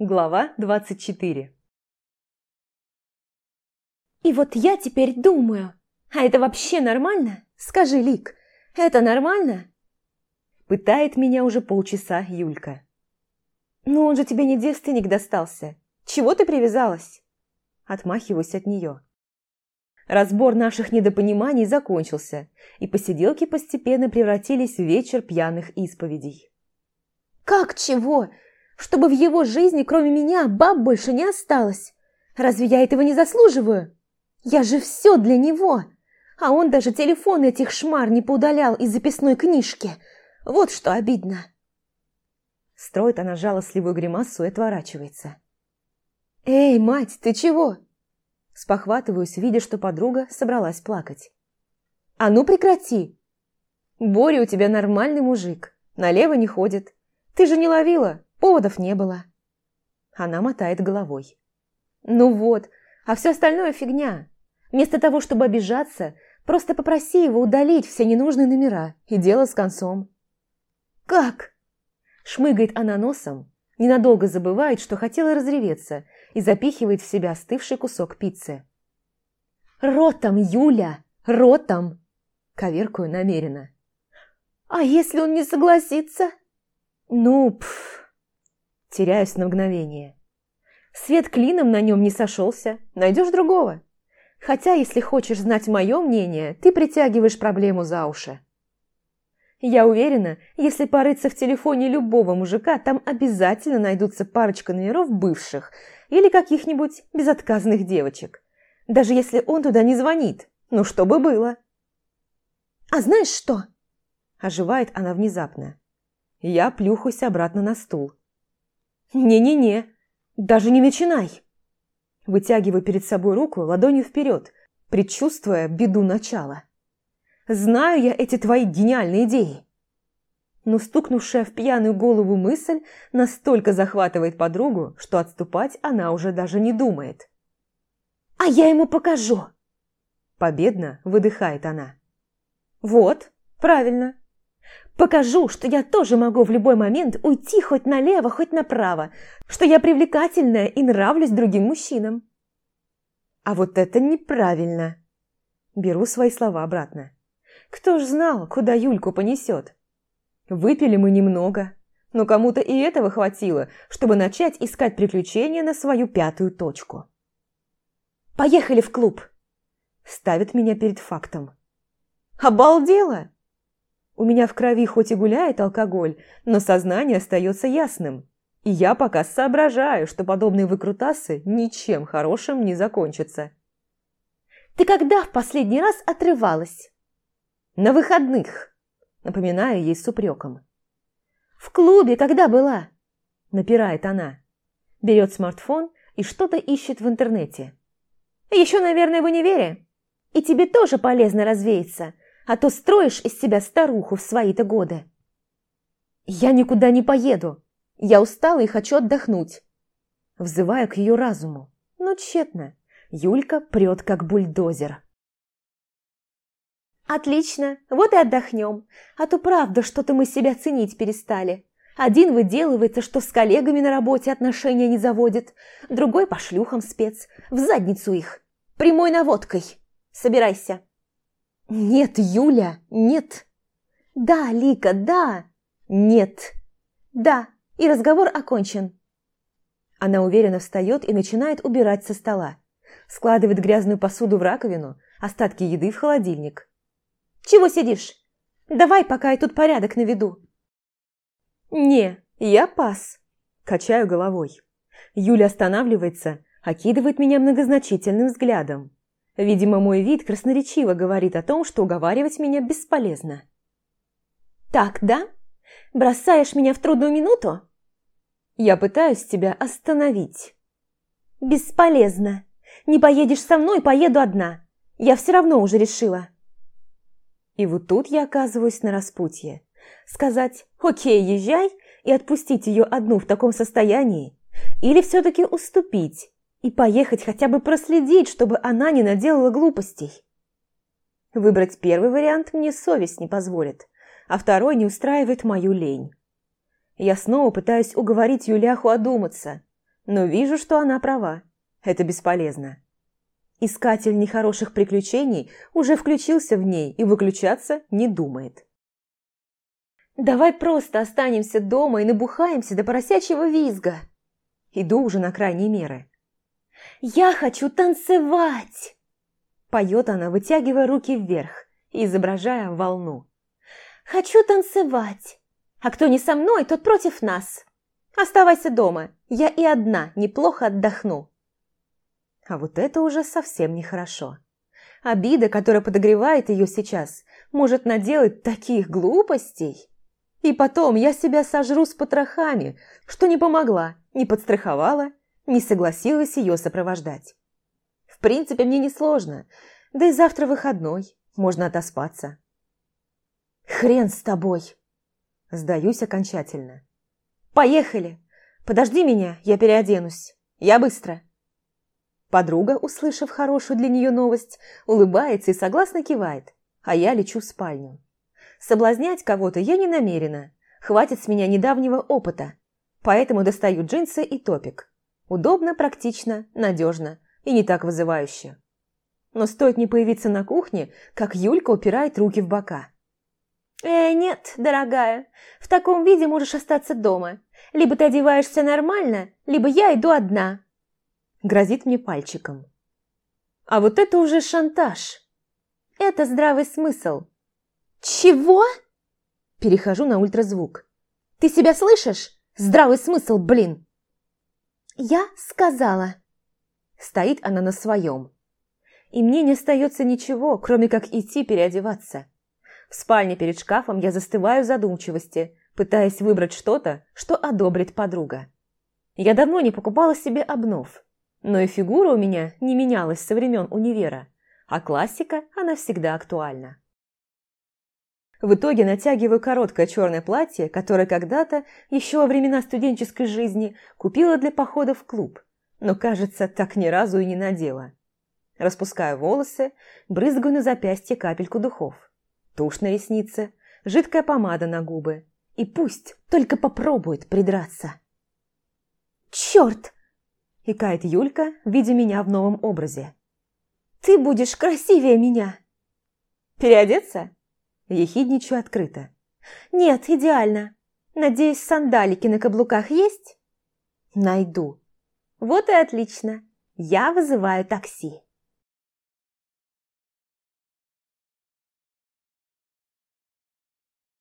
Глава 24 И вот я теперь думаю, а это вообще нормально? Скажи, Лик, это нормально? Пытает меня уже полчаса Юлька. Ну он же тебе не девственник достался. Чего ты привязалась? Отмахиваюсь от нее. Разбор наших недопониманий закончился, и посиделки постепенно превратились в вечер пьяных исповедей. Как чего? Чтобы в его жизни, кроме меня, баб больше не осталось. Разве я этого не заслуживаю? Я же все для него. А он даже телефон этих шмар не поудалял из записной книжки. Вот что обидно. Строит она жалостливую гримасу и отворачивается. «Эй, мать, ты чего?» Спохватываюсь, видя, что подруга собралась плакать. «А ну прекрати!» «Боря у тебя нормальный мужик, налево не ходит. Ты же не ловила, поводов не было». Она мотает головой. «Ну вот, а все остальное фигня. Вместо того, чтобы обижаться, просто попроси его удалить все ненужные номера, и дело с концом». «Как?» Шмыгает она носом, ненадолго забывает, что хотела разреветься, и запихивает в себя остывший кусок пиццы. «Ротом, Юля! Ротом!» Коверкую намеренно. «А если он не согласится?» «Ну, пф...» Теряюсь на мгновение. Свет клином на нем не сошелся, найдешь другого. Хотя, если хочешь знать мое мнение, ты притягиваешь проблему за уши. Я уверена, если порыться в телефоне любого мужика, там обязательно найдутся парочка номеров бывших или каких-нибудь безотказных девочек. Даже если он туда не звонит. Ну, что бы было? «А знаешь что?» Оживает она внезапно. Я плюхаюсь обратно на стул. «Не-не-не, даже не начинай!» Вытягиваю перед собой руку ладонью вперед, предчувствуя беду начала. Знаю я эти твои гениальные идеи. Но стукнувшая в пьяную голову мысль настолько захватывает подругу, что отступать она уже даже не думает. «А я ему покажу!» Победно выдыхает она. «Вот, правильно. Покажу, что я тоже могу в любой момент уйти хоть налево, хоть направо, что я привлекательная и нравлюсь другим мужчинам». «А вот это неправильно!» Беру свои слова обратно. Кто ж знал, куда Юльку понесет? Выпили мы немного, но кому-то и этого хватило, чтобы начать искать приключения на свою пятую точку. «Поехали в клуб!» Ставит меня перед фактом. «Обалдела!» У меня в крови хоть и гуляет алкоголь, но сознание остается ясным. И я пока соображаю, что подобные выкрутасы ничем хорошим не закончатся. «Ты когда в последний раз отрывалась?» На выходных, напоминаю ей с упреком. В клубе когда была? Напирает она. Берет смартфон и что-то ищет в интернете. Еще, наверное, в универе. И тебе тоже полезно развеяться, а то строишь из себя старуху в свои-то годы. Я никуда не поеду. Я устала и хочу отдохнуть. Взываю к ее разуму, но тщетно. Юлька прет, как бульдозер. «Отлично, вот и отдохнем. А то правда, что-то мы себя ценить перестали. Один выделывается, что с коллегами на работе отношения не заводит, другой по шлюхам спец, в задницу их, прямой наводкой. Собирайся». «Нет, Юля, нет». «Да, Лика, да». «Нет». «Да, и разговор окончен». Она уверенно встает и начинает убирать со стола. Складывает грязную посуду в раковину, остатки еды в холодильник. Чего сидишь? Давай, пока я тут порядок наведу». «Не, я пас», – качаю головой. Юля останавливается, окидывает меня многозначительным взглядом. Видимо, мой вид красноречиво говорит о том, что уговаривать меня бесполезно. «Так, да? Бросаешь меня в трудную минуту?» «Я пытаюсь тебя остановить». «Бесполезно. Не поедешь со мной, поеду одна. Я все равно уже решила». И вот тут я оказываюсь на распутье. Сказать «Окей, езжай» и отпустить ее одну в таком состоянии? Или все-таки уступить и поехать хотя бы проследить, чтобы она не наделала глупостей? Выбрать первый вариант мне совесть не позволит, а второй не устраивает мою лень. Я снова пытаюсь уговорить Юляху одуматься, Но вижу, что она права. Это бесполезно. Искатель нехороших приключений уже включился в ней и выключаться не думает. «Давай просто останемся дома и набухаемся до поросячьего визга!» Иду уже на крайние меры. «Я хочу танцевать!» Поет она, вытягивая руки вверх изображая волну. «Хочу танцевать! А кто не со мной, тот против нас! Оставайся дома, я и одна неплохо отдохну!» А вот это уже совсем нехорошо. Обида, которая подогревает ее сейчас, может наделать таких глупостей. И потом я себя сожру с потрохами, что не помогла, не подстраховала, не согласилась ее сопровождать. В принципе, мне несложно, да и завтра выходной, можно отоспаться. Хрен с тобой. Сдаюсь окончательно. Поехали. Подожди меня, я переоденусь. Я быстро. Подруга, услышав хорошую для нее новость, улыбается и согласно кивает, а я лечу в спальню. Соблазнять кого-то я не намерена, хватит с меня недавнего опыта, поэтому достаю джинсы и топик. Удобно, практично, надежно и не так вызывающе. Но стоит не появиться на кухне, как Юлька упирает руки в бока. «Э, нет, дорогая, в таком виде можешь остаться дома. Либо ты одеваешься нормально, либо я иду одна грозит мне пальчиком. А вот это уже шантаж. Это здравый смысл. Чего? Перехожу на ультразвук. Ты себя слышишь? Здравый смысл, блин. Я сказала. Стоит она на своем. И мне не остается ничего, кроме как идти переодеваться. В спальне перед шкафом я застываю в задумчивости, пытаясь выбрать что-то, что одобрит подруга. Я давно не покупала себе обнов. Но и фигура у меня не менялась со времен универа, а классика, она всегда актуальна. В итоге натягиваю короткое черное платье, которое когда-то, еще во времена студенческой жизни, купила для похода в клуб, но, кажется, так ни разу и не надела. Распускаю волосы, брызгаю на запястье капельку духов. Тушь на реснице, жидкая помада на губы. И пусть только попробует придраться. «Черт!» икает Юлька, видя меня в новом образе. «Ты будешь красивее меня!» «Переодеться?» Ехидничаю открыто. «Нет, идеально. Надеюсь, сандалики на каблуках есть?» «Найду». «Вот и отлично. Я вызываю такси».